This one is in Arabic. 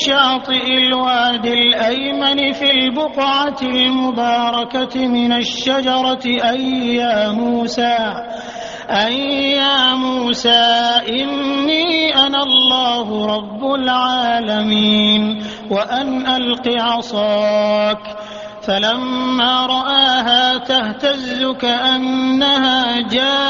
شاطئ الوادي الأيمن في البقعة المباركة من الشجرة أي يا موسى أي يا موسى إني أنا الله رب العالمين وأن ألق عصاك. فلما رآها تهتز كأنها جان